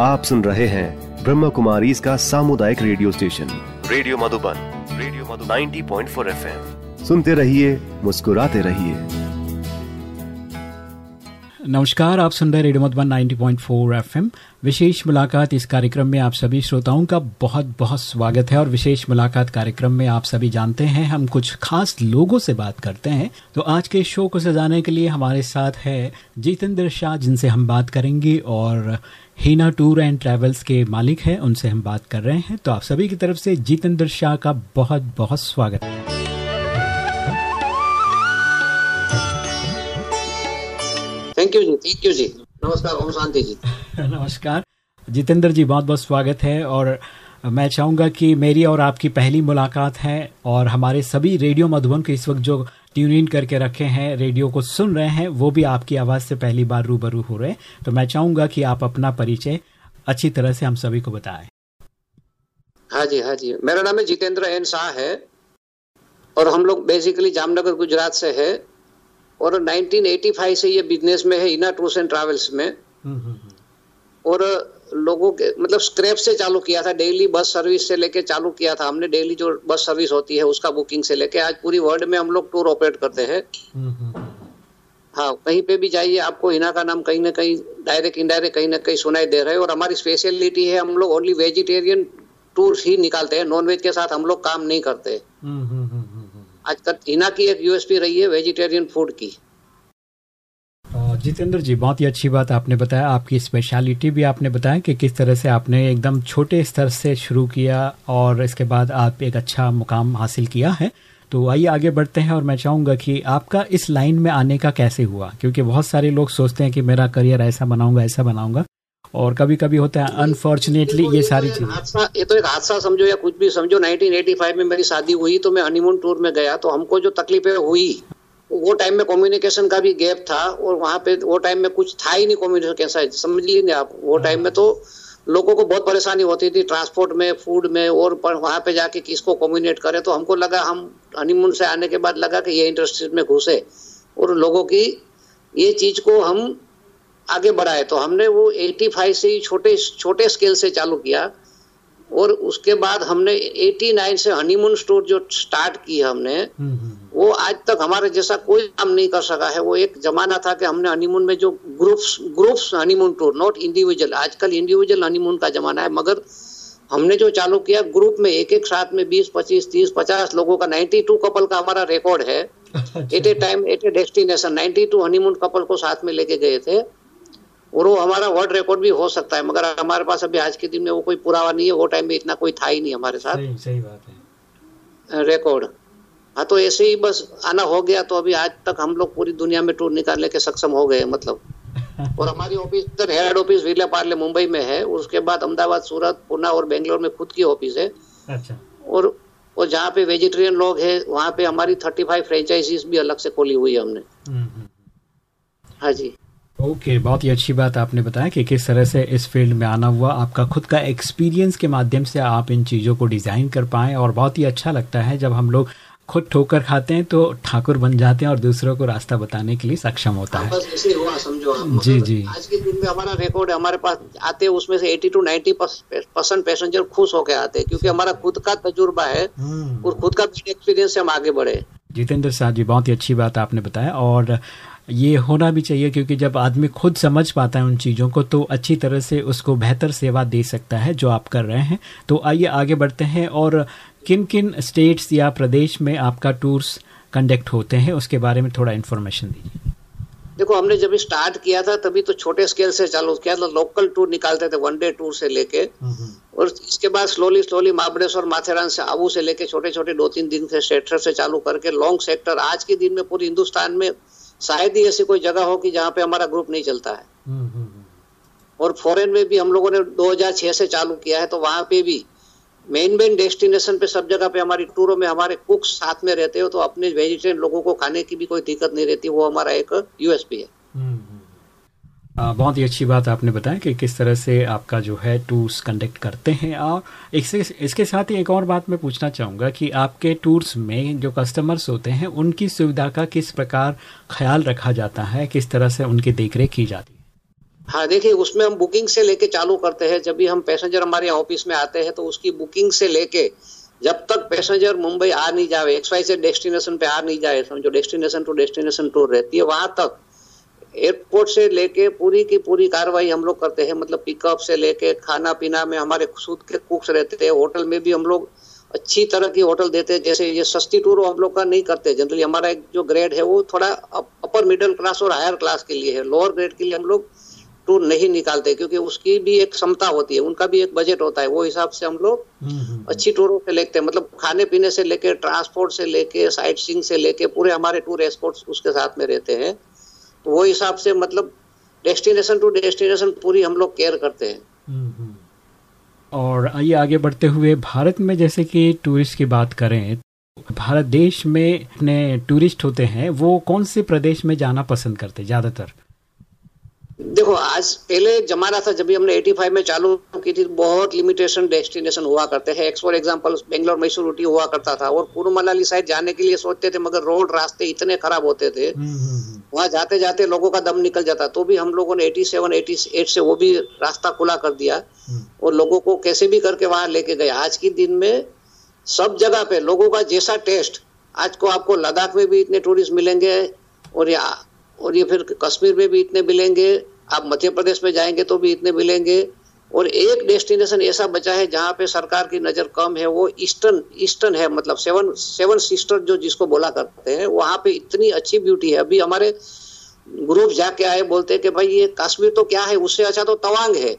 आप सुन रहे हैं ब्रह्म कुमारी इसका सामुदायिक radio station. Radio Madhuban radio Madhuban. 90.4 FM. सुनते रहिए मुस्कुराते रहिए। नमस्कार आप सुन रहे रेडियो मधुबन 90.4 एफएम। विशेष मुलाकात इस कार्यक्रम में आप सभी श्रोताओं का बहुत बहुत स्वागत है और विशेष मुलाकात कार्यक्रम में आप सभी जानते हैं हम कुछ खास लोगों से बात करते हैं। तो आज के शो को सजाने के लिए हमारे साथ है जितेंद्र शाह जिनसे हम बात करेंगे और हीना टूर एंड ट्रैवल्स के मालिक हैं उनसे हम बात कर रहे हैं। तो आप सभी की तरफ़ से जितेंद्र शाह का बहुत बहुत स्वागत है। Thank you ji thank you ji. नमस्कार ओम शांति जी। नमस्कार। जितेंद्र जी बहुत बहुत स्वागत है और मैं चाहूँगा कि मेरी और आपकी पहली मुलाकात है और हमारे सभी रेडियो मधुबन के इस वक्त जो ट्यून इन करके रखे हैं रेडियो को सुन रहे हैं वो भी आपकी आवाज़ से पहली बार रूबरू हो रहे हैं। तो मैं चाहूँगा कि आप अपना परिचय अच्छी तरह से हम सभी को बताएँ। हाँ जी हाँ जी। मेरा नाम है जितेंद्र एन शाह है और हम लोग बेसिकली जामनगर गुजरात से है और 1985 से ये बिज़नेस में है इना टूर्स एंड ट्रैवल्स में। और लोगों के मतलब स्क्रैप से चालू किया था डेली बस सर्विस से लेके चालू किया था हमने डेली जो बस सर्विस होती है उसका बुकिंग से लेके आज पूरी वर्ल्ड में हम लोग टूर ऑपरेट करते हैं। हाँ कहीं पे भी जाइए आपको हिना का नाम कहीं ना कहीं डायरेक्ट इनडायरेक्ट कहीं ना कहीं सुनाई दे रहा है और हमारी स्पेशलिटी है हम लोग ओनली वेजिटेरियन टूर ही निकालते हैं नॉन वेज के साथ हम लोग काम नहीं करते। आजकल हिना की एक यूएसपी रही है वेजिटेरियन फ़ूड की। जितेंद्र जी बहुत ही अच्छी बात आपने बताया। आपकी स्पेशलिटी भी आपने बताया कि किस तरह से आपने एकदम छोटे स्तर से शुरू किया और इसके बाद आप एक अच्छा मुकाम हासिल किया है। तो आइए आगे बढ़ते हैं और मैं चाहूँगा कि आपका इस लाइन में आने का कैसे हुआ? क्योंकि बहुत सारे लोग सोचते हैं कि मेरा करियर ऐसा बनाऊँगा ऐसा बनाऊँगा और कभी कभी होता है अनफॉर्चुनेटली ये सारी चीज़ें। ये तो एक हादसा समझो या कुछ भी समझो 1985 में मेरी शादी हुई तो मैं हनीमून टूर में गया तो हमको जो तकलीफें हुई वो टाइम में कम्युनिकेशन का भी गैप था और वहाँ पे वो टाइम में कुछ था ही नहीं कम्युनिकेशन कैसा समझ लीजिए आप। वो टाइम में तो लोगों को बहुत परेशानी होती थी ट्रांसपोर्ट में फ़ूड में और पर वहाँ पे जाके किसको कम्युनिकेट करें। तो हमको लगा हम हनीमून से आने के बाद लगा कि ये इंडस्ट्री में घुसे और लोगों की ये चीज़ को हम आगे बढ़ाए। तो हमने वो 85 से छोटे छोटे स्केल से चालू किया। और उसके बाद हमने 89 से हनीमून स्टोर जो स्टार्ट की हमने वो आज तक हमारे जैसा कोई काम नहीं कर सका है। वो एक जमाना था कि हमने हनीमून में जो groups groups honeymoon tour not individual आजकल इंडिविजुअल हनीमून का जमाना है मगर हमने जो चालू किया ग्रुप में एक एक साथ में 20 25 30 50 लोगों का 92 कपल का हमारा रिकॉर्ड है। At a time at a destination 92 honeymoon couple को साथ में लेके गए थे। और वो हमारा वर्ल्ड रिकॉर्ड भी हो सकता है मगर हमारे पास अभी आज के दिन में वो कोई पुरावा नहीं है वो टाइम में इतना कोई था ही नहीं हमारे साथ। सही, सही बात है। रिकॉर्ड हाँ तो ऐसे ही बस आना हो गया तो अभी आज तक हम लोग पूरी दुनिया में टूर निकालने के सक्षम हो गए मतलब। और हमारी ऑफ़िस इधर हेड ऑफ़िस विले पार्ले मुंबई में है उसके बाद अहमदाबाद सूरत पुणे और बेंगलोर में खुद की ऑफ़िस है। अच्छा। और और जहाँ पे वेजिटेरियन लोग हैं वहाँ पे हमारी थर्टी फाइव फ्रेंचाइजीज भी अलग से खोली हुई है हमने। हाँ जी। ओके बहुत ही अच्छी बात आपने बताया कि किस तरह से इस फ़ील्ड में आना हुआ। आपका खुद का एक्सपीरियंस के माध्यम से आप इन चीज़ों को डिज़ाइन कर पाएँ और बहुत ही अच्छा लगता है जब हम लोग खुद ठोकर खाते हैं तो ठाकुर बन जाते हैं और दूसरों को रास्ता बताने के लिए सक्षम होता है। समझो जी, जी। आज के दिन में हमारा रिकॉर्ड हमारे पास आते हैं उसमें से 80 टू 90 परसेंट पैसेंजर खुश होकर आते हैं क्योंकि हमारा खुद का तजुर्बा है और खुद का एक्सपीरियंस से हम आगे बढ़े। जितेंद्र साहब जी बहुत ही अच्छी बात आपने बताया और ये होना भी चाहिए क्योंकि जब आदमी खुद समझ पाता है उन चीज़ों को तो अच्छी तरह से उसको बेहतर सेवा दे सकता है जो आप कर रहे हैं। तो आइए आगे बढ़ते हैं और किन किन स्टेट्स या प्रदेश में आपका टूर्स कंडक्ट होते हैं उसके बारे में थोड़ा इन्फॉर्मेशन दीजिए। देखो हमने जब स्टार्ट किया था तभी तो छोटे स्केल से चालू किया था लोकल टूर निकालते थे वन डे टूर से लेके। और इसके बाद स्लोली स्लोली महाबलेश्वर माथेरान से आबू से लेके छोटे छोटे दो तीन दिन के सेक्टर से चालू करके लॉन्ग सेक्टर आज के दिन में पूरे हिंदुस्तान में शायद ही ऐसी कोई जगह हो कि जहाँ पे हमारा ग्रुप नहीं चलता है। और फॉरेन में भी हम लोगों ने 2006 से चालू किया है तो वहाँ पे भी मेन मेन डेस्टिनेशन पे सब जगह पे हमारी टूरों में हमारे कुक साथ में रहते हो तो अपने वेजिटेरियन लोगों को खाने की भी कोई दिक्कत नहीं रहती वो हमारा एक यूएसपी है। बहुत ही अच्छी बात आपने बताया कि किस तरह से आपका जो है टूर्स कंडक्ट करते हैं। और इससे, इसके साथ ही एक और बात मैं पूछना चाहूँगा कि आपके टूर्स में जो कस्टमर्स होते हैं, उनकी सुविधा का किस प्रकार ख्याल रखा जाता है? किस तरह से उनकी देखरेख की जाती है? हाँ देखिए, उसमें हम बुकिंग से लेके चालू करते हैं। जब भी हम पैसेंजर हमारे ऑफ़िस में आते हैं तो उसकी बुकिंग से लेके जब तक पैसेंजर मुंबई आ नहीं जाए एक्स वाई से डेस्टिनेशन पे आ नहीं जाए, समझो डेस्टिनेशन टू डेस्टिनेशन टूर रहती है, वहाँ तक एयरपोर्ट से लेके पूरी की पूरी कार्रवाई हम लोग करते हैं। मतलब पिकअप से लेके खाना पीना में हमारे खुद के कुक्स रहते हैं। होटल में भी हम लोग अच्छी तरह की होटल देते हैं। जैसे ये सस्ती टूर हम लोग का नहीं करते। जनरली हमारा एक जो ग्रेड है वो थोड़ा अपर मिडिल क्लास और हायर क्लास के लिए है। लोअर ग्रेड के लिए हम लोग टूर नहीं निकालते क्योंकि उसकी भी एक क्षमता होती है। उनका भी एक बजट होता है। वो हिसाब से हम लोग हम्म, हम्म, अच्छी टूरों से लेते हैं। मतलब खाने पीने से लेके ट्रांसपोर्ट से लेके साइट सीइंग से लेके पूरे हमारे टूर एस्पोर्ट्स उसके साथ में रहते हैं। तो वो हिसाब से मतलब डेस्टिनेशन टू डेस्टिनेशन पूरी हम लोग केयर करते हैं। और आइए आगे बढ़ते हुए, भारत में जैसे कि टूरिस्ट की बात करें, भारत देश में अपने टूरिस्ट होते हैं, वो कौन से प्रदेश में जाना पसंद करते ज़्यादातर देखो आज पहले जमाना था जब भी हमने 85 में चालू की थी बहुत लिमिटेशन डेस्टिनेशन हुआ करते हैं। फॉर एग्जांपल बेंगलोर मैसूर ऊटी हुआ करता था और पूर्व मनाली साइड जाने के लिए सोचते थे मगर रोड रास्ते इतने खराब होते थे। वहाँ जाते जाते लोगों का दम निकल जाता तो भी हम लोगों ने 87 88 से वो भी रास्ता खुला कर दिया। और लोगों को कैसे भी करके वहाँ लेके गए। आज के दिन में सब जगह पे लोगों का जैसा टेस्ट आज को आपको लद्दाख में भी इतने टूरिस्ट मिलेंगे और या और ये फिर कश्मीर में भी इतने मिलेंगे, आप मध्य प्रदेश में जाएँगे तो भी इतने मिलेंगे। और एक डेस्टिनेशन ऐसा बचा है जहाँ पे सरकार की नज़र कम है, वो ईस्टर्न ईस्टर्न है मतलब सेवन सेवन सिस्टर जो जिसको बोला करते हैं, वहाँ पे इतनी अच्छी ब्यूटी है। अभी हमारे ग्रुप जाके आए, बोलते हैं कि भाई ये कश्मीर तो क्या है, उससे अच्छा तो तवांग है।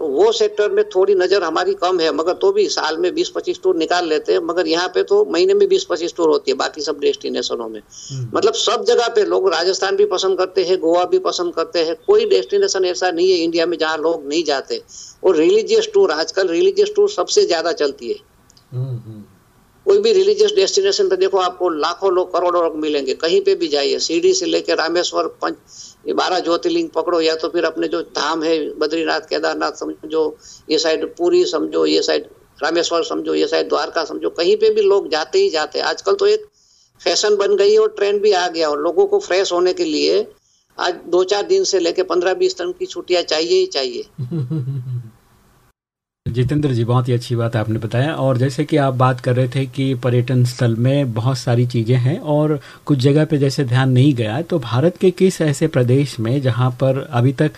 तो वो सेक्टर में थोड़ी नज़र हमारी कम है मगर तो भी साल में 20-25 टूर निकाल लेते हैं मगर यहाँ पे तो महीने में 20-25 टूर होती है बाकी सब डेस्टिनेशनों में। मतलब सब जगह पे लोग राजस्थान भी पसंद करते हैं गोवा भी पसंद करते हैं कोई डेस्टिनेशन ऐसा नहीं है इंडिया में जहाँ लोग नहीं जाते। और रिलीजियस टूर आजकल रिलीजियस टूर सबसे ज़्यादा चलती है। कोई भी रिलीजियस डेस्टिनेशन पे देखो आपको लाखों लोग करोड़ों लोग मिलेंगे कहीं पे भी जाइए सीढ़ी से लेकर रामेश्वर पंच ये बारह ज्योतिर्लिंग पकड़ो, या तो फिर अपने जो धाम है, बद्रीनाथ, केदारनाथ, समझो ये साइड पूरी समझो, ये साइड रामेश्वर समझो, ये साइड द्वारका समझो, कहीं पे भी लोग जाते ही जाते आजकल तो एक फ़ैशन बन गई और ट्रेंड भी आ गया और लोगों को फ्रेश होने के लिए आज दो चार दिन से लेके पंद्रह बीस दिन की छुट्टियाँ चाहिए ही चाहिए। जितेंद्र जी, बहुत ही अच्छी बात आपने बताया। और जैसे कि आप बात कर रहे थे कि पर्यटन स्थल में बहुत सारी चीज़ें हैं और कुछ जगह पे जैसे ध्यान नहीं गया तो भारत के किस ऐसे प्रदेश में जहाँ पर अभी तक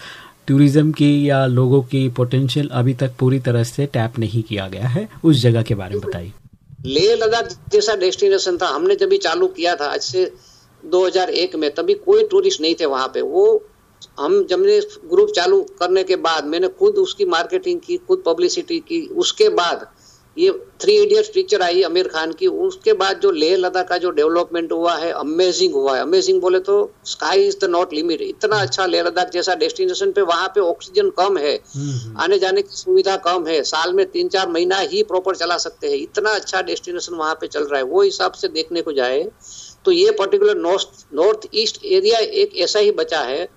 टूरिज़्म की या लोगों की पोटेंशियल अभी तक पूरी तरह से टैप नहीं किया गया है? उस जगह के बारे में बताइए। लेह लद्दाख जैसा डेस्टिनेशन था, हमने जब चालू किया था, आज से 2001 में, तभी कोई टूरिस्ट नहीं थे वहाँ पे। वो हम जब ने ग्रुप चालू करने के बाद मैंने खुद उसकी मार्केटिंग की खुद पब्लिसिटी की उसके बाद ये थ्री इडियट्स पिक्चर आई आमिर खान की उसके बाद जो लेह लद्दाख का जो डेवलपमेंट हुआ है अमेजिंग हुआ है। अमेजिंग बोले तो sky is the not limit इतना अच्छा लेह लद्दाख जैसा डेस्टिनेशन पे वहाँ पे ऑक्सीजन कम है आने जाने की सुविधा कम है साल में तीन चार महीना ही प्रॉपर चला सकते हैं। इतना अच्छा डेस्टिनेशन वहाँ पे चल रहा है। वो हिसाब से देखने को जाए तो ये particular north north east area एक ऐसा ही बचा है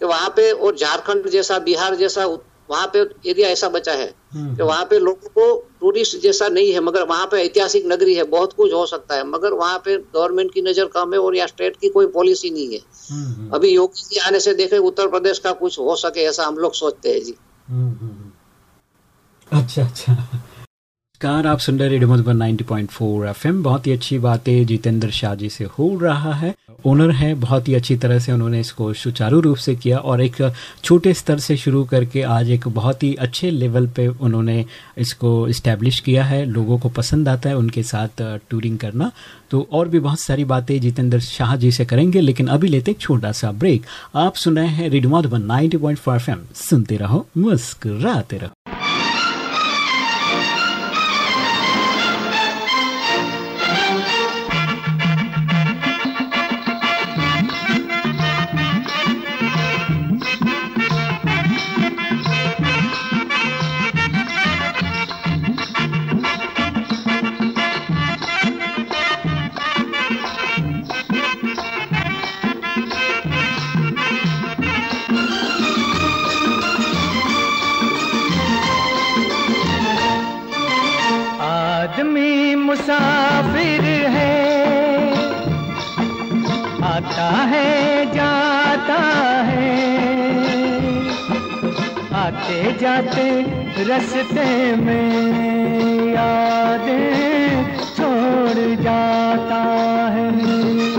कि वहाँ पे और झारखंड जैसा बिहार जैसा वहाँ पे एरिया ऐसा बचा है कि वहाँ पे लोगों को टूरिस्ट जैसा नहीं है मगर वहाँ पे ऐतिहासिक नगरी है बहुत कुछ हो सकता है मगर वहाँ पे गवर्नमेंट की नज़र कम है और यहाँ स्टेट की कोई पॉलिसी नहीं है। अभी योगी जी आने से देखे उत्तर प्रदेश का कुछ हो सके ऐसा हम लोग सोचते है जी। अच्छा अच्छा। नमस्कार आप सुन रहे रेडियो मधुबन 90.4 एफएम। बहुत ही अच्छी बातें जितेंद्र शाह जी से हो रहा है। ओनर है, बहुत ही अच्छी तरह से उन्होंने इसको सुचारू रूप से किया और एक छोटे स्तर से शुरू करके आज एक बहुत ही अच्छे लेवल पे उन्होंने इसको इस्टेब्लिश किया है। लोगों को पसंद आता है उनके साथ टूरिंग करना। तो और भी बहुत सारी बातें जितेंद्र शाह जी से करेंगे, लेकिन अभी लेते एक छोटा सा ब्रेक आप सुन रहे हैं रेडियो वन नाइनटी पॉइंट सुनते रहो, मुस्कुराते रहो। आते जाते रस्ते में यादें छोड़ जाता है।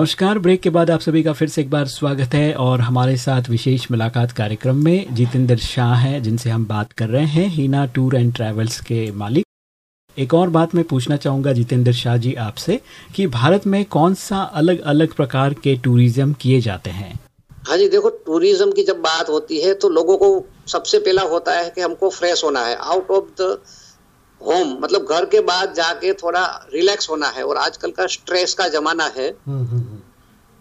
नमस्कार। ब्रेक के बाद आप सभी का फिर से एक बार स्वागत है और हमारे साथ विशेष मुलाकात कार्यक्रम में जितेंद्र शाह हैं, जिनसे हम बात कर रहे हैं, हीना टूर एंड ट्रैवल्स के मालिक। एक और बात मैं पूछना चाहूँगा जितेंद्र शाह जी आपसे कि भारत में कौन सा अलग अलग प्रकार के टूरिज़्म किए जाते हैं? हाँ जी, देखो, टूरिज़्म की जब बात होती है तो लोगों को सबसे पहला होता है कि हमको फ्रेश होना है। आउट ऑफ़ द होम मतलब घर के बाद जाके थोड़ा रिलैक्स होना है और आजकल का स्ट्रेस का जमाना है। हम्म, हम्म, हम्म।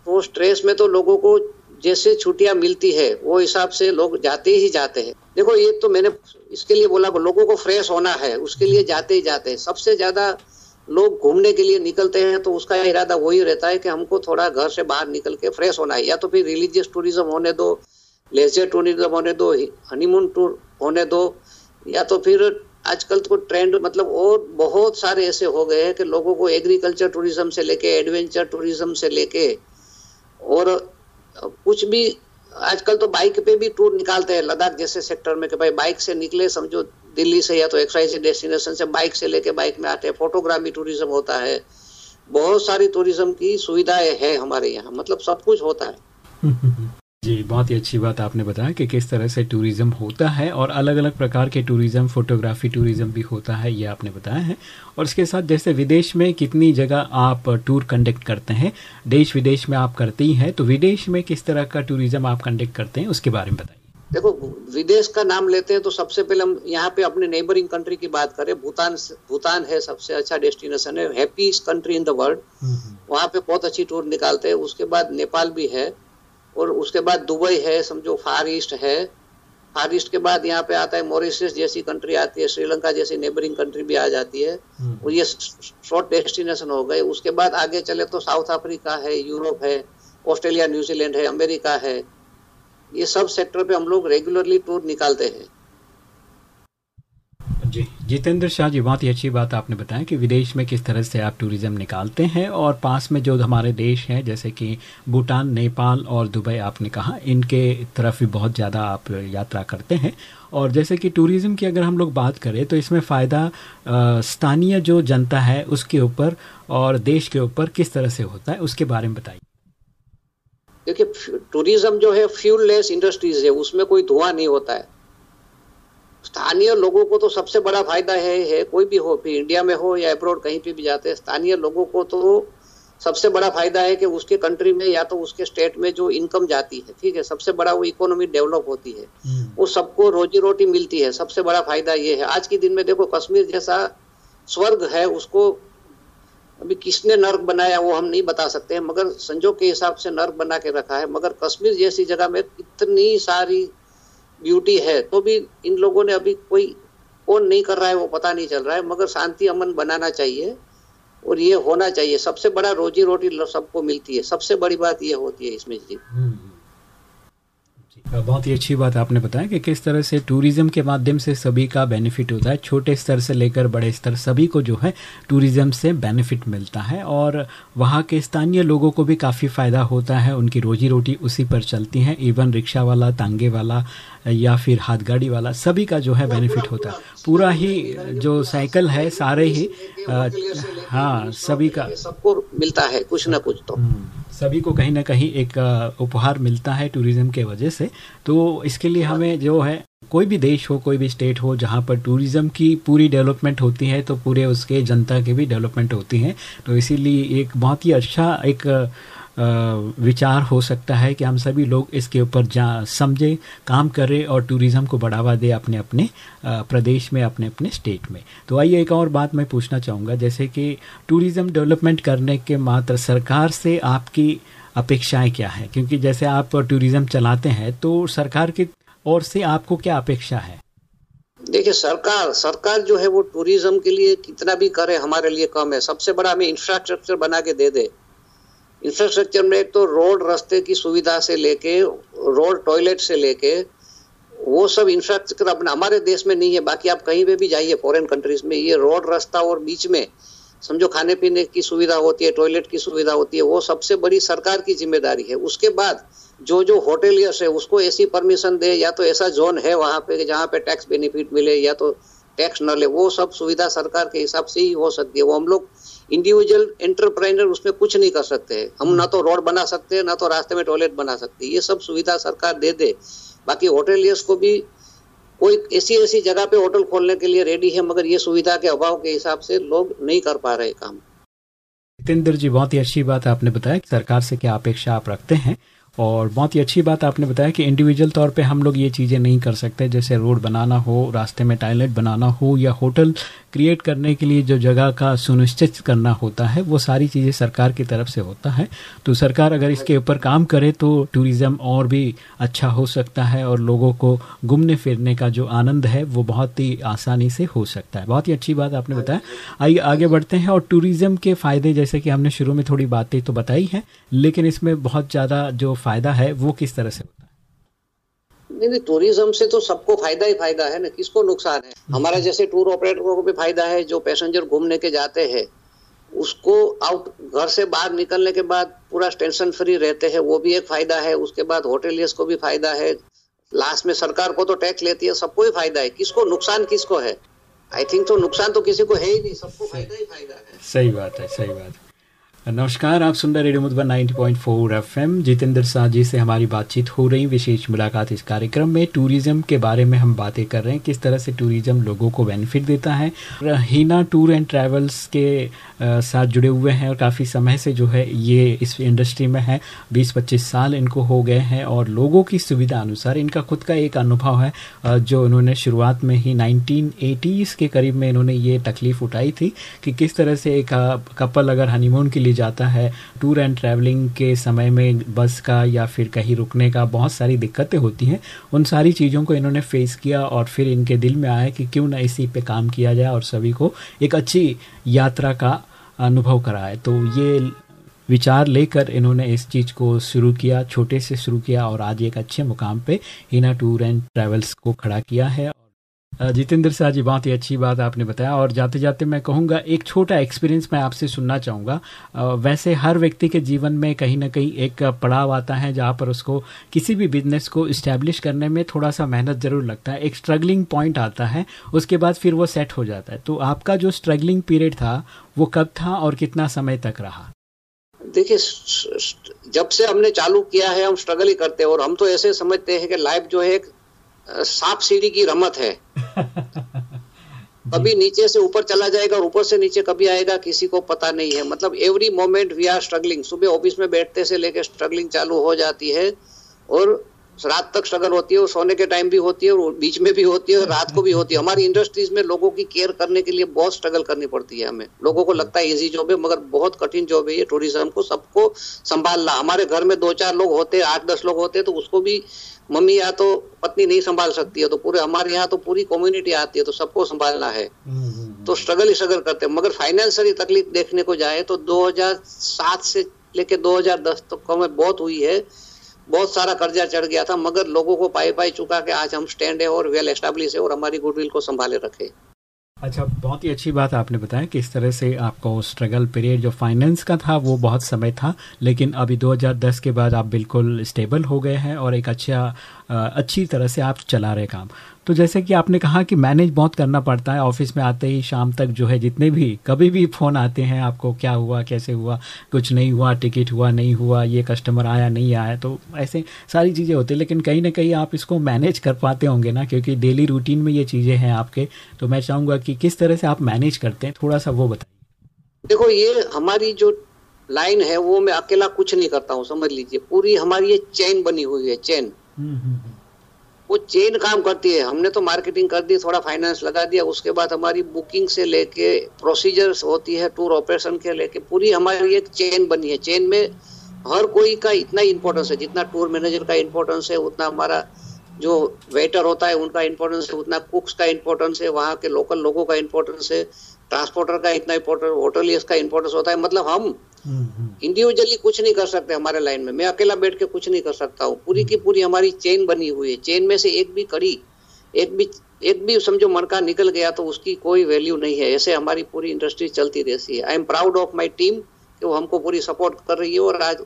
तो स्ट्रेस में तो लोगों को जैसे छुट्टियाँ मिलती है वो हिसाब से लोग जाते ही जाते हैं। देखो ये तो मैंने इसके लिए बोला लोगों को फ्रेश होना है उसके लिए जाते ही जाते हैं। सबसे ज़्यादा लोग घूमने के लिए निकलते हैं तो उसका इरादा वही रहता है कि हमको थोड़ा घर से बाहर निकल के फ्रेश होना है। या तो फिर रिलीजियस टूरिज़्म होने दो लेजर टूरिज़्म होने दो हनीमून टूर होने दो या तो फिर आजकल तो ट्रेंड मतलब और बहुत सारे ऐसे हो गए हैं कि लोगों को एग्रीकल्चर टूरिज़्म से लेके एडवेंचर टूरिज़्म से लेके और कुछ भी आजकल तो बाइक पे भी टूर निकालते हैं, लद्दाख जैसे सेक्टर में कि भाई बाइक से निकले, समझो दिल्ली से या तो एक्साइज डेस्टिनेशन से बाइक से लेके बाइक में आते हैं। फोटोग्राफी टूरिज़्म होता है। बहुत सारी टूरिज़्म की सुविधाएँ हैं हमारे यहाँ। मतलब सब कुछ होता है। जी बहुत ही अच्छी बात आपने बताया कि किस तरह से टूरिज़्म होता है और अलग अलग प्रकार के टूरिज़्म फोटोग्राफी टूरिज़्म भी होता है ये आपने बताया है। और इसके साथ जैसे विदेश में कितनी जगह आप टूर कंडक्ट करते हैं देश विदेश में आप करते ही हैं तो विदेश में किस तरह का टूरिज़्म आप कंडक्ट करते हैं उसके बारे में बताइए। देखो विदेश का नाम लेते हैं तो सबसे पहले हम यहाँ पे अपने नेबरिंग कंट्री की बात करें भूटान भूटान है सबसे अच्छा डेस्टिनेशन है happy country in the world वहाँ पे बहुत अच्छी टूर निकालते हैं उसके बाद नेपाल भी है। और उसके बाद दुबई है समझो फार ईस्ट है। फार ईस्ट के बाद यहाँ पे आता है मॉरिशस जैसी कंट्री आती है श्रीलंका जैसी नेबरिंग कंट्री भी आ जाती है। हम्म। और ये शॉर्ट डेस्टिनेशन हो गए। उसके बाद आगे चले तो साउथ अफ्रीका है यूरोप है ऑस्ट्रेलिया न्यूजीलैंड है अमेरिका है। ये सब सेक्टर पे हम लोग रेगुलरली टूर निकालते हैं। जी। जितेंद्र शाह जी, बहुत ही अच्छी बात आपने बताया कि विदेश में किस तरह से आप टूरिज़्म निकालते हैं और पास में जो हमारे देश हैं, जैसे कि भूटान, नेपाल और दुबई, आपने कहा, इनके तरफ़ भी बहुत ज़्यादा आप यात्रा करते हैं। और जैसे कि टूरिज़्म की अगर हम लोग बात करें तो इसमें फ़ायदा स्थानीय जो जनता है, उसके ऊपर और देश के ऊपर किस तरह से होता है, उसके बारे में बताइए। देखिए, टूरिज़्म जो है, फ्यूल लेस इंडस्ट्रीज़ है, उसमें कोई धुआँ नहीं होता है। स्थानीय लोगों को तो सबसे बड़ा फ़ायदा है, है कोई भी हो फिर इंडिया में हो या अब्रोड कहीं पे भी जाते हैं स्थानीय लोगों को तो सबसे बड़ा फ़ायदा है कि उसके कंट्री में या तो उसके स्टेट में जो इनकम जाती है ठीक है सबसे बड़ा वो इकोनॉमी डेवलप होती है हम्म। वो सबको रोजी रोटी मिलती है सबसे बड़ा फ़ायदा ये है आज के दिन में देखो कश्मीर जैसा स्वर्ग है उसको अभी किसने नर्क बनाया वो हम नहीं बता सकते हैं मगर संजोग के हिसाब से नर्क बना के रखा है मगर कश्मीर जैसी जगह में इतनी सारी ब्यूटी है तो भी इन लोगों ने अभी कोई कौन नहीं कर रहा है, वो पता नहीं चल रहा है, मगर शांति अमन बनाना चाहिए और ये होना चाहिए सबसे बड़ा रोजी रोटी सबको मिलती है, सबसे बड़ी बात ये होती है इसमें जी हम्म। बहुत ही अच्छी बात आपने बताया कि किस तरह से टूरिज़्म के माध्यम से सभी का बेनिफिट होता है। छोटे स्तर से लेकर बड़े स्तर सभी को जो है टूरिज़्म से बेनिफिट मिलता है और वहाँ के स्थानीय लोगों को भी काफ़ी फ़ायदा होता है। उनकी रोजी रोटी उसी पर चलती है। इवन रिक्शा वाला तांगे वाला या फिर हाथ गाड़ी वाला सभी का जो है बेनिफिट होता है। पूरा ही जो साइकिल है सारे ही हाँ सभी का। सबको मिलता है कुछ ना कुछ तो। हम्म। सभी को कहीं ना कहीं एक उपहार मिलता है टूरिज़्म के वजह से। तो इसके लिए हमें जो है, कोई भी देश हो, कोई भी स्टेट हो, जहाँ पर टूरिज़्म की पूरी डेवलपमेंट होती है तो पूरे उसके जनता की भी डेवलपमेंट होती है। तो इसीलिए एक बहुत ही अच्छा एक विचार हो सकता है कि हम सभी लोग इसके ऊपर जा, समझे, काम करें और टूरिज़्म को बढ़ावा दे अपने अपने प्रदेश में, अपने अपने स्टेट में। तो आइए एक और बात मैं पूछना चाहूँगा, जैसे कि टूरिज़्म डेवलपमेंट करने के मात्र सरकार से आपकी अपेक्षाएँ क्या है? क्योंकि जैसे आप टूरिज़्म चलाते हैं तो सरकार की ओर से आपको क्या अपेक्षा है? देखिए, सरकार सरकार जो है वो टूरिज़्म के लिए कितना भी करे, हमारे लिए कम है। सबसे बड़ा हमें इंफ्रास्ट्रक्चर बना के दे दे। इंफ्रास्ट्रक्चर में तो रोड रास्ते की सुविधा से लेके, रोड टॉयलेट से लेके, वो सब इंफ्रास्ट्रक्चर अपना हमारे देश में नहीं है, बाकी आप कहीं पे भी जाइए फॉरेन कंट्रीज़ में, ये रोड रास्ता और बीच में, समझो खाने पीने की सुविधा होती है टॉयलेट की सुविधा होती है, वो सबसे बड़ी सरकार की ज़िम्मेदारी है। उसके बाद जो जो होटेलियर्स है, उसको ऐसी परमिशन दे, या तो ऐसा जोन है वहाँ पे जहाँ पे टैक्स बेनिफिट मिले, या तो टैक्स न ले, वो सब सुविधा सरकार के हिसाब से ही हो सकती है। वो हम लोग इंडिविजुअल एंटरप्राइनर उसमें कुछ नहीं कर सकते। हम ना तो रोड बना सकते हैं ना तो रास्ते में टॉयलेट बना सकते ये सब सुविधा सरकार दे दे। बाकी होटेलियर्स को भी कोई ऐसी ऐसी जगह पे होटल खोलने के लिए रेडी है मगर ये सुविधा के अभाव के हिसाब से लोग नहीं कर पा रहे काम। जितेंद्र जी बहुत ही अच्छी बात आपने बताया कि सरकार से क्या अपेक्षा आप रखते हैं और बहुत ही अच्छी बात आपने बताया कि इंडिविजुअल तौर पे हम लोग ये चीज़ें नहीं कर सकते जैसे रोड बनाना हो रास्ते में टॉयलेट बनाना हो या होटल क्रिएट करने के लिए जो जगह का सुनिश्चित करना होता है, वो सारी चीज़ें सरकार की तरफ़ से होता है। तो सरकार अगर इसके ऊपर काम करे तो टूरिज़्म और भी अच्छा हो सकता है और लोगों को घूमने फिरने का जो आनंद है, वो बहुत ही आसानी से हो सकता है। बहुत ही अच्छी बात आपने बताया। आइए, आगे बढ़ते हैं और टूरिज़्म के फ़ायदे, जैसे कि हमने शुरू में थोड़ी बातें तो बताई हैं, लेकिन इसमें बहुत ज़्यादा जो फ़ायदा है, वो किस तरह से होता है? नहीं नहीं टूरिज़्म से तो सबको फ़ायदा ही फ़ायदा है ना, किसको नुकसान है? हमारा जैसे टूर ऑपरेटरों को भी फ़ायदा है, जो पैसेंजर घूमने के जाते हैं, उसको आउट घर से बाहर निकलने के बाद पूरा टेंशन फ्री रहते हैं, वो भी एक फ़ायदा है, उसके बाद होटेलियर्स को भी फ़ायदा है। लास्ट में सरकार को तो टैक्स लेती है, सबको ही फ़ायदा है, किसको नुकसान किसको है? आई थिंक तो नुकसान तो किसी को है ही नहीं, सबको फ़ायदा ही फ़ायदा है। सही बात है, सही बात। है नमस्कार, आप सुन रहे रेडियो मधुबन 90.4 एफएम। जितेंद्र शाह जी से हमारी बातचीत हो रही, विशेष मुलाकात इस कार्यक्रम में। टूरिज़्म के बारे में हम बातें कर रहे हैं, किस तरह से टूरिज़्म लोगों को बेनिफिट देता है। हीना टूर एंड ट्रैवल्स के साथ जुड़े हुए हैं और काफ़ी समय से जो है ये इस इंडस्ट्री में है। 20-25 साल इनको हो गए हैं और लोगों की सुविधा अनुसार इनका खुद का एक अनुभव है जो इन्होंने शुरुआत में ही नाइनटीन के करीब में इन्होंने ये तकलीफ़ उठाई थी कि किस तरह से एक कपल अगर हनीमून के लिए जाता है। टूर एंड ट्रैवलिंग के समय में बस का या फिर कहीं रुकने का बहुत सारी दिक्कतें होती हैं। उन सारी चीज़ों को इन्होंने फेस किया और फिर इनके दिल में आया कि क्यों ना इसी पे काम किया जाए और सभी को एक अच्छी यात्रा का अनुभव कराए। तो ये विचार लेकर इन्होंने इस चीज़ को शुरू किया, छोटे से शुरू किया और आज एक अच्छे मुकाम पे हिना टूर एंड ट्रैवल्स को खड़ा किया है। जितेंद्र शाह जी, बहुत ही अच्छी बात आपने बताया और जाते जाते मैं कहूँगा, एक छोटा एक्सपीरियंस मैं आपसे सुनना चाहूँगा। वैसे हर व्यक्ति के जीवन में कहीं ना कहीं एक पड़ाव आता है जहाँ पर उसको किसी भी बिज़नेस को इस्टेब्लिश करने में थोड़ा सा मेहनत ज़रूर लगता है। एक स्ट्रगलिंग पॉइंट आता है, उसके बाद फिर वो सेट हो जाता है। तो आपका जो स्ट्रगलिंग पीरियड था, वो कब था और कितना समय तक रहा? देखिए जब से हमने चालू किया है, हम स्ट्रगल ही करते हैं और हम तो ऐसे समझते हैं कि लाइफ जो है सांप सीढ़ी की रमत है। कभी नीचे से ऊपर चला जाएगा और ऊपर से नीचे कभी आएगा, किसी को पता नहीं है। मतलब every moment we are struggling सुबह ऑफ़िस में बैठते से लेकर स्ट्रगलिंग चालू हो जाती है और रात तक स्ट्रगल होती है और सोने के टाइम भी होती है और बीच में भी होती है और रात को भी होती है। हमारी इंडस्ट्रीज़ में लोगों की केयर करने के लिए बहुत स्ट्रगल करनी पड़ती है हमें। लोगों को लगता है इजी जॉब है मगर बहुत कठिन जॉब है ये टूरिज़्म को सबको संभालना। हमारे घर में दो चार लोग होते हैं आठ दस लोग होते हैं तो उसको भी मम्मी या तो पत्नी नहीं संभाल सकती है तो पूरे हमारे यहाँ तो पूरी कम्युनिटी आती है तो सबको संभालना है। तो स्ट्रगल ही स्ट्रगल करते हैं। मगर फाइनेंशियली तकलीफ़ देखने को जाए तो 2007 से लेके 2010 तक तो में बहुत हुई है। बहुत सारा कर्जा चढ़ गया था, मगर लोगों को पाई पाई चुका कि आज हम स्टैंड है और वेल एस्टेब्लिश है और हमारी गुडविल को संभाले रखे। अच्छा बहुत ही अच्छी बात आपने बताया कि इस तरह से आपको स्ट्रगल पीरियड जो फाइनेंस का था, वो बहुत समय था, लेकिन अभी 2010 के बाद आप बिल्कुल स्टेबल हो गए हैं और एक अच्छा अच्छी तरह से आप चला रहे काम। तो जैसे कि आपने कहा कि मैनेज बहुत करना पड़ता है ऑफ़िस में आते ही शाम तक जो है जितने भी कभी भी फ़ोन आते हैं आपको क्या हुआ कैसे हुआ कुछ नहीं हुआ टिकट हुआ नहीं हुआ ये कस्टमर आया नहीं आया तो ऐसे सारी चीज़ें होती हैं लेकिन कहीं ना कहीं आप इसको मैनेज कर पाते होंगे ना क्योंकि डेली रूटीन में ये चीज़ें हैं आपके तो मैं चाहूँगा कि किस तरह से आप मैनेज करते हैं थोड़ा सा वो बताइए देखो ये हमारी जो लाइन है वो मैं अकेला कुछ नहीं करता हूँ समझ लीजिए पूरी हमारी ये चेन बनी हुई है चेन। वो चेन काम करती है। हमने तो मार्केटिंग कर दी, थोड़ा फाइनेंस लगा दिया, उसके बाद हमारी बुकिंग से लेके प्रोसीजर्स होती है टूर ऑपरेशन के लेके, पूरी हमारी एक चेन बनी है। चेन में हर कोई का इतना इम्पोर्टेंस है, जितना टूर मैनेजर का इम्पोर्टेंस है, उतना हमारा जो वेटर होता है, उनका इम्पोर्टेंस है, उतना कुक्स का इम्पोर्टेंस है, वहाँ के लोकल लोगों का इम्पोर्टेंस है ट्रांसपोर्टर का इतना इम्पोर्टेंस होटलियर्स का इम्पोर्टेंस होता है। मतलब हम इंडिविजुअली कुछ नहीं कर सकते हमारे लाइन में। मैं अकेला बैठ के कुछ नहीं कर सकता हूँ। पूरी की पूरी हमारी चेन बनी हुई है। चेन में से एक भी कड़ी, एक भी एक भी समझो मणका निकल गया तो उसकी कोई वैल्यू नहीं है। ऐसे हमारी पूरी इंडस्ट्री चलती रहती है। I am proud of my team कि वो हमको पूरी सपोर्ट कर रही है और आज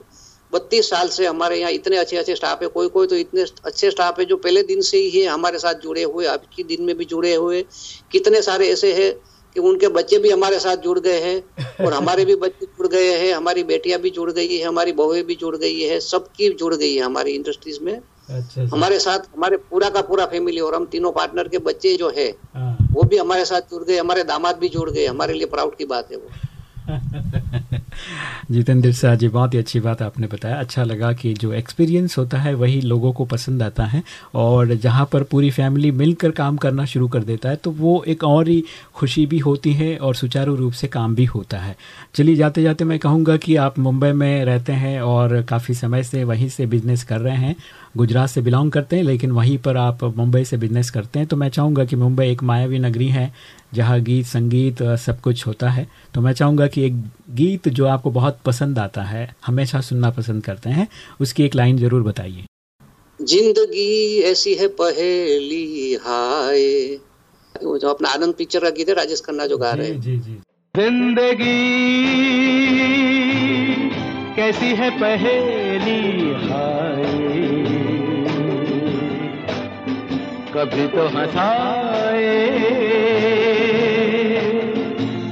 बत्तीस साल से हमारे यहाँ इतने अच्छे अच्छे स्टाफ है। कोई कोई तो इतने अच्छे स्टाफ है जो पहले दिन से ही है हमारे साथ जुड़े हुए अब के दिन में भी जुड़े हुए। कितने सारे ऐसे हैं कि उनके बच्चे भी हमारे साथ जुड़ गए हैं और हमारे भी बच्चे जुड़ गए हैं हमारी बेटियाँ भी जुड़ गई है हमारी बहुएँ भी जुड़ गई है सबकी जुड़ गई है हमारी इंडस्ट्रीज़ में। अच्छा, अच्छा, हमारे साथ हमारे पूरा का पूरा फैमिली और हम तीनों पार्टनर के बच्चे जो है हाँ। वो भी हमारे साथ जुड़ गए हमारे दामाद भी जुड़ गए हमारे लिए प्राउड की बात है वो। जितेंद्र शाह जी, बहुत ही अच्छी बात आपने बताया। अच्छा लगा कि जो एक्सपीरियंस होता है, वही लोगों को पसंद आता है और जहाँ पर पूरी फैमिली मिलकर काम करना शुरू कर देता है तो वो एक और ही खुशी भी होती है और सुचारू रूप से काम भी होता है। चलिए जाते जाते मैं कहूँगा कि आप मुंबई में रहते हैं और काफ़ी समय से वहीं से बिज़नेस कर रहे हैं। गुजरात से बिलोंग करते हैं, लेकिन वहीं पर आप मुंबई से बिज़नेस करते हैं। तो मैं चाहूँगा कि मुंबई एक मायावी नगरी है, जहाँ गीत, संगीत, सब कुछ होता है। तो मैं चाहूँगा कि एक गीत जो आपको बहुत पसंद आता है हमेशा सुनना पसंद करते हैं उसकी एक लाइन ज़रूर बताइए। ज़िंदगी ऐसी है पहेली हाय। जो अपना आनंद पिक्चर का गीत है राजेश खन्ना जो गा रहे हैं। जी जी। ज़िंदगी कैसी है पहेली हाय। कभी तो हंसाए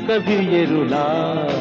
कभी ये रुलाए।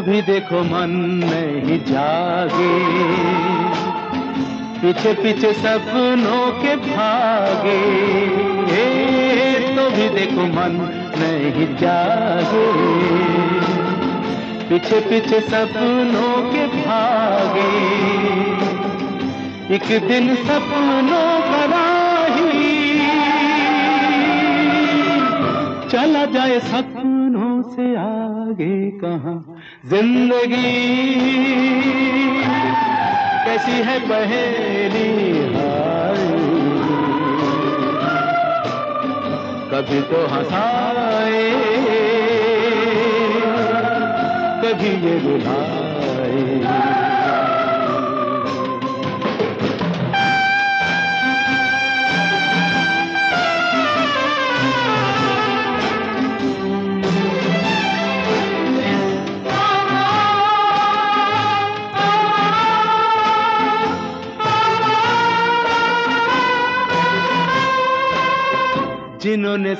भी देखो मन नहीं जागे। पीछे पीछे सपनों के भागे। तो भी देखो मन नहीं जागे। पीछे पीछे सपनों के भागे। एक दिन सपनों का चला जाए सपनों से आगे कहा? ज़िंदगी। कैसी है पहेली कभी तो हंसाए कभी ये रुलाए।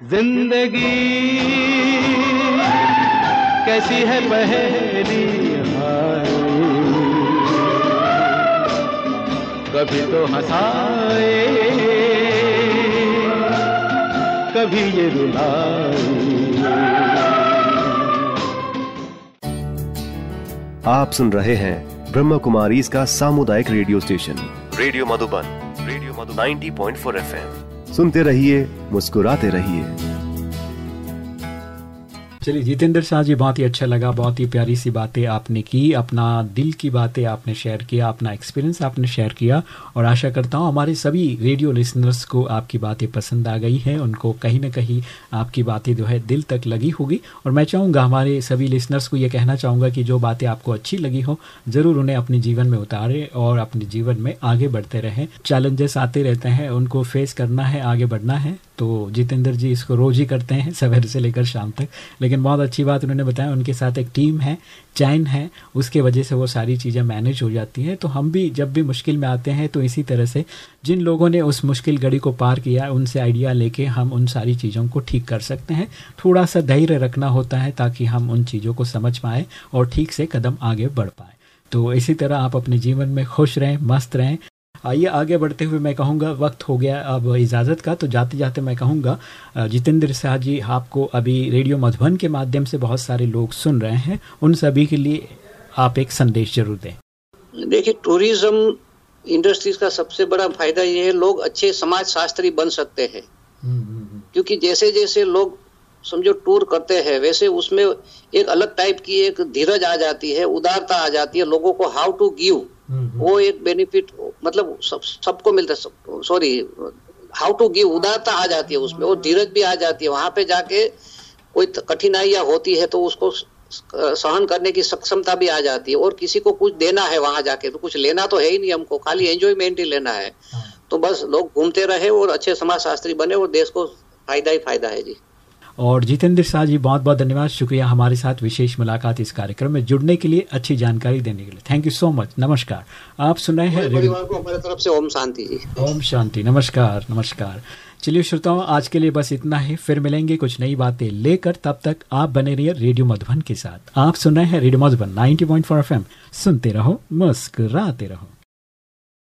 ज़िंदगी। कैसी है पहेली कभी तो हंसाए कभी ये रुलाए। आप सुन रहे हैं ब्रह्म कुमारी इसका सामुदायिक radio station. Radio Madhuban radio Madhuban. 90.4 FM. सुनते रहिए मुस्कुराते रहिए। चलिए, जितेंद्र शाह जी, बहुत ही अच्छा लगा, बहुत ही प्यारी सी बातें आपने की, अपना दिल की बातें आपने शेयर किया, अपना एक्सपीरियंस आपने शेयर किया, और आशा करता हूँ हमारे सभी रेडियो लिसनर्स को आपकी बातें पसंद आ गई हैं, उनको कहीं ना कहीं आपकी बातें जो है दिल तक लगी होगी, और मैं चाहूँगा हमारे सभी लिसनर्स को ये कहना चाहूँगा कि जो बातें आपको अच्छी लगी हो, ज़रूर उन्हें अपने जीवन में उतारें और अपने जीवन में आगे बढ़ते रहें। चैलेंजेस आते रहते हैं, उनको फेस करना है, आगे बढ़ना है। तो जितेंद्र जी इसको रोज ही करते हैं, सवेरे से लेकर शाम तक। लेकिन बहुत अच्छी बात उन्होंने बताया, उनके साथ एक टीम है, चैन है, उसके वजह से वो सारी चीज़ें मैनेज हो जाती हैं। तो हम भी जब भी मुश्किल में आते हैं तो इसी तरह से जिन लोगों ने उस मुश्किल घड़ी को पार किया, उनसे आइडिया लेके हम उन सारी चीज़ों को ठीक कर सकते हैं। थोड़ा सा धैर्य रखना होता है, ताकि हम उन चीज़ों को समझ पाएँ और ठीक से कदम आगे बढ़ पाए। तो इसी तरह आप अपने जीवन में खुश रहें, मस्त रहें आइए आगे बढ़ते हुए मैं कहूँगा वक्त हो गया अब इजाज़त का तो जाते जाते मैं कहूँगा जितेंद्र शाह जी आपको अभी रेडियो मधुबन के माध्यम से बहुत सारे लोग सुन रहे हैं। उन सभी के लिए आप एक संदेश ज़रूर दें। देखिए टूरिज़्म इंडस्ट्रीज़ का सबसे बड़ा फ़ायदा ये है लोग अच्छे समाज शास्त्री बन सकते हैं। क्योंकि जैसे जैसे लोग समझो टूर करते हैं वैसे उसमें एक अलग टाइप की एक धीरज आ जाती है उदारता आ जाती है लोगों को हाउ टू गिव वो एक बेनिफिट मतलब सब सबको मिलता है सॉरी हाउ टू गिव उदारता आ जाती है उसमें और धीरज भी आ जाती है वहाँ पे जाके कोई कठिनाइयाँ होती है तो उसको सहन करने की सक्षमता भी आ जाती है और किसी को कुछ देना है वहाँ जाके तो कुछ लेना तो है ही नहीं हमको खाली एंजॉयमेंट ही लेना है। तो बस लोग घूमते रहे और अच्छे समाज शास्त्री बने और देश को फ़ायदा ही फ़ायदा है जी। और जितेंद्र शाह जी बहुत बहुत धन्यवाद। शुक्रिया हमारे साथ विशेष मुलाकात इस कार्यक्रम में जुड़ने के लिए अच्छी जानकारी देने के लिए। थैंक यू सो मच नमस्कार। आप सुन रहे हैं हमारे तरफ़ से ओम शांति जी। ओम शांति। नमस्कार नमस्कार। चलिए श्रोताओं आज के लिए बस इतना ही। फिर मिलेंगे कुछ नई बातें लेकर। तब तक आप बने रहिए रेडियो मधुबन के साथ। आप सुन रहे हैं रेडियो मधुबन 90.4 एफएम। सुनते रहो मुस्कुराते रहो।